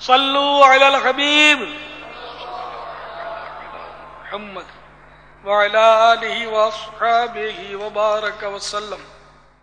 صلو علی الحبیب محمد وعلى آله وأصحابه وبارك وسلم.